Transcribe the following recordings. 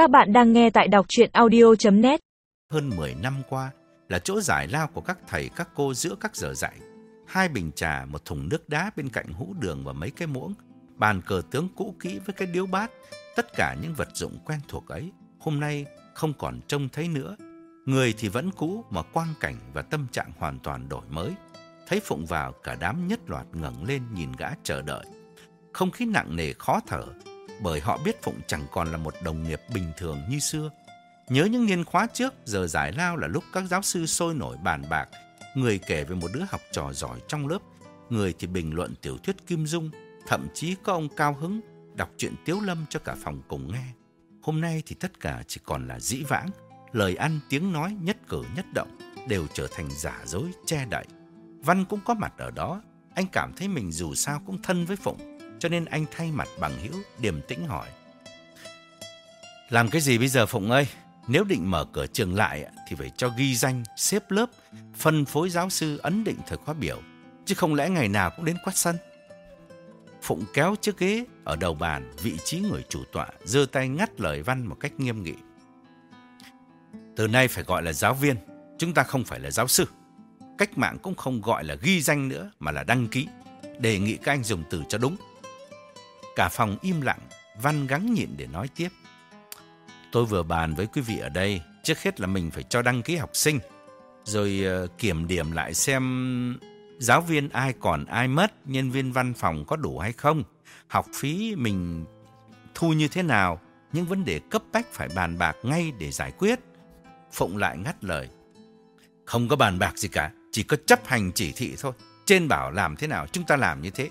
Các bạn đang nghe tại đọc chuyện audio.net Hơn 10 năm qua là chỗ giải lao của các thầy các cô giữa các giờ dạy. Hai bình trà, một thùng nước đá bên cạnh hũ đường và mấy cái muỗng, bàn cờ tướng cũ kỹ với cái điếu bát, tất cả những vật dụng quen thuộc ấy, hôm nay không còn trông thấy nữa. Người thì vẫn cũ mà quang cảnh và tâm trạng hoàn toàn đổi mới. Thấy Phụng vào, cả đám nhất loạt ngẩng lên nhìn gã chờ đợi. Không khí nặng nề khó thở, bởi họ biết Phụng chẳng còn là một đồng nghiệp bình thường như xưa. Nhớ những niên khóa trước, giờ giải lao là lúc các giáo sư sôi nổi bàn bạc, người kể về một đứa học trò giỏi trong lớp, người thì bình luận tiểu thuyết Kim Dung, thậm chí có ông cao hứng đọc truyện Tiếu Lâm cho cả phòng cùng nghe. Hôm nay thì tất cả chỉ còn là dĩ vãng, lời ăn tiếng nói nhất cử nhất động đều trở thành giả dối che đậy. Văn cũng có mặt ở đó, anh cảm thấy mình dù sao cũng thân với Phụng, cho nên anh thay mặt bằng hữu điềm tĩnh hỏi. Làm cái gì bây giờ Phụng ơi? Nếu định mở cửa trường lại thì phải cho ghi danh, xếp lớp, phân phối giáo sư ấn định thời khóa biểu, chứ không lẽ ngày nào cũng đến quát sân. Phụng kéo chiếc ghế ở đầu bàn, vị trí người chủ tọa, giơ tay ngắt lời Văn một cách nghiêm nghị. Từ nay phải gọi là giáo viên, chúng ta không phải là giáo sư. Cách mạng cũng không gọi là ghi danh nữa mà là đăng ký. Đề nghị các anh dùng từ cho đúng. Cả phòng im lặng, Văn gắng nhịn để nói tiếp. Tôi vừa bàn với quý vị ở đây, trước hết là mình phải cho đăng ký học sinh, rồi ờ, kiểm điểm lại xem giáo viên ai còn ai mất, nhân viên văn phòng có đủ hay không, học phí mình thu như thế nào, những vấn đề cấp bách phải bàn bạc ngay để giải quyết. Phụng lại ngắt lời. Không có bàn bạc gì cả, chỉ có chấp hành chỉ thị thôi. Trên bảo làm thế nào chúng ta làm như thế.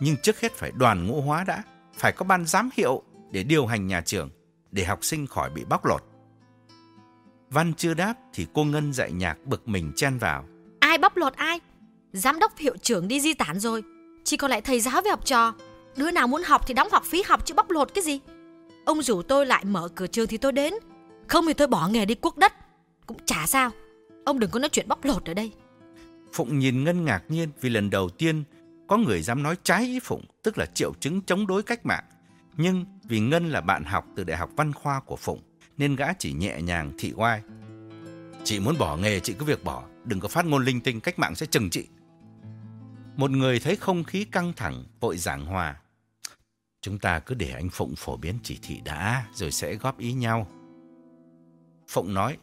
Nhưng trước hết phải đoàn ngũ hóa đã, phải có ban giám hiệu để điều hành nhà trường, để học sinh khỏi bị bóc lột. Văn chưa đáp thì cô Ngân dạy nhạc bực mình chen vào. Ai bóc lột ai? Giám đốc hiệu trưởng đi di tản rồi. Chỉ còn lại thầy giáo với học trò. Đứa nào muốn học thì đóng học phí học chứ bóc lột cái gì. Ông rủ tôi lại mở cửa trường thì tôi đến. Không thì tôi bỏ nghề đi quốc đất. Cũng chả sao. Ông đừng có nói chuyện bóc lột ở đây. Phụng nhìn Ngân ngạc nhiên vì lần đầu tiên có người dám nói trái ý Phụng, tức là triệu chứng chống đối cách mạng. Nhưng vì Ngân là bạn học từ Đại học Văn Khoa của Phụng, nên gã chỉ nhẹ nhàng thị oai. Chị muốn bỏ nghề chị cứ việc bỏ, đừng có phát ngôn linh tinh cách mạng sẽ chừng chị. Một người thấy không khí căng thẳng, vội giảng hòa. Chúng ta cứ để anh Phụng phổ biến chỉ thị đã, rồi sẽ góp ý nhau. Phụng nói,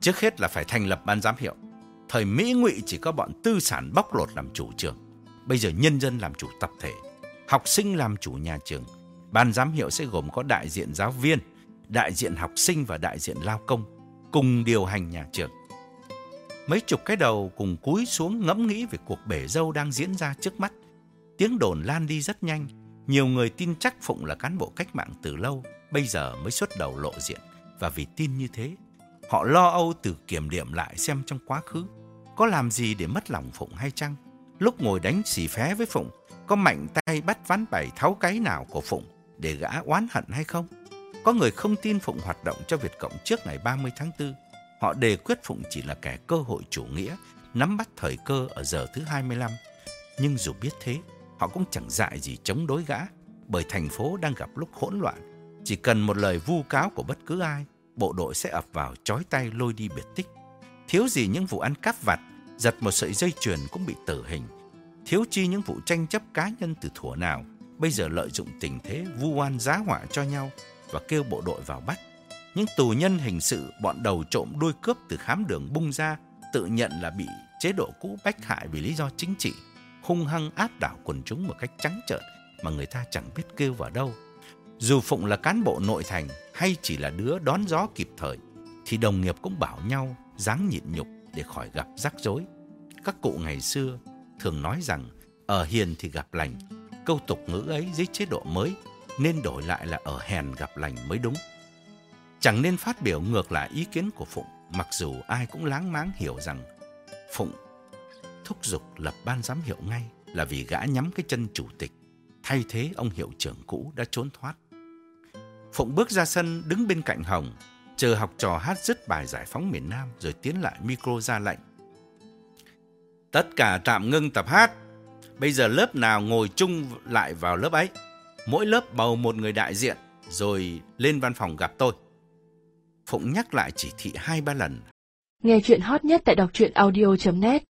trước hết là phải thành lập ban giám hiệu. Thời Mỹ ngụy chỉ có bọn tư sản bóc lột làm chủ trường. Bây giờ nhân dân làm chủ tập thể, học sinh làm chủ nhà trường. Ban giám hiệu sẽ gồm có đại diện giáo viên, đại diện học sinh và đại diện lao công, cùng điều hành nhà trường. Mấy chục cái đầu cùng cúi xuống ngẫm nghĩ về cuộc bể dâu đang diễn ra trước mắt. Tiếng đồn lan đi rất nhanh, nhiều người tin chắc Phụng là cán bộ cách mạng từ lâu, bây giờ mới xuất đầu lộ diện. Và vì tin như thế, họ lo âu từ kiểm điểm lại xem trong quá khứ có làm gì để mất lòng Phụng hay chăng. Lúc ngồi đánh xì phé với Phụng, có mạnh tay bắt ván bày tháo cái nào của Phụng để gã oán hận hay không? Có người không tin Phụng hoạt động cho Việt Cộng trước ngày 30 tháng 4. Họ đề quyết Phụng chỉ là kẻ cơ hội chủ nghĩa, nắm bắt thời cơ ở giờ thứ 25. Nhưng dù biết thế, họ cũng chẳng dại gì chống đối gã, bởi thành phố đang gặp lúc hỗn loạn. Chỉ cần một lời vu cáo của bất cứ ai, bộ đội sẽ ập vào chói tay lôi đi biệt tích. Thiếu gì những vụ ăn cắp vặt, giật một sợi dây chuyền cũng bị tử hình. Thiếu chi những vụ tranh chấp cá nhân từ thuở nào, bây giờ lợi dụng tình thế vu oan giá họa cho nhau và kêu bộ đội vào bắt. Những tù nhân hình sự bọn đầu trộm đuôi cướp từ khám đường bung ra tự nhận là bị chế độ cũ bách hại vì lý do chính trị, hung hăng áp đảo quần chúng một cách trắng trợn mà người ta chẳng biết kêu vào đâu. Dù Phụng là cán bộ nội thành hay chỉ là đứa đón gió kịp thời, thì đồng nghiệp cũng bảo nhau dáng nhịn nhục để khỏi gặp rắc rối. Các cụ ngày xưa thường nói rằng ở hiền thì gặp lành, câu tục ngữ ấy dưới chế độ mới nên đổi lại là ở hèn gặp lành mới đúng. Chẳng nên phát biểu ngược lại ý kiến của Phụng, mặc dù ai cũng láng máng hiểu rằng Phụng thúc giục lập ban giám hiệu ngay là vì gã nhắm cái chân chủ tịch, thay thế ông hiệu trưởng cũ đã trốn thoát. Phụng bước ra sân đứng bên cạnh Hồng, chờ học trò hát dứt bài giải phóng miền Nam rồi tiến lại micro ra lệnh. Tất cả tạm ngưng tập hát. Bây giờ lớp nào ngồi chung lại vào lớp ấy. Mỗi lớp bầu một người đại diện, rồi lên văn phòng gặp tôi. Phụng nhắc lại chỉ thị hai ba lần. Nghe chuyện hot nhất tại đọc truyện audio.net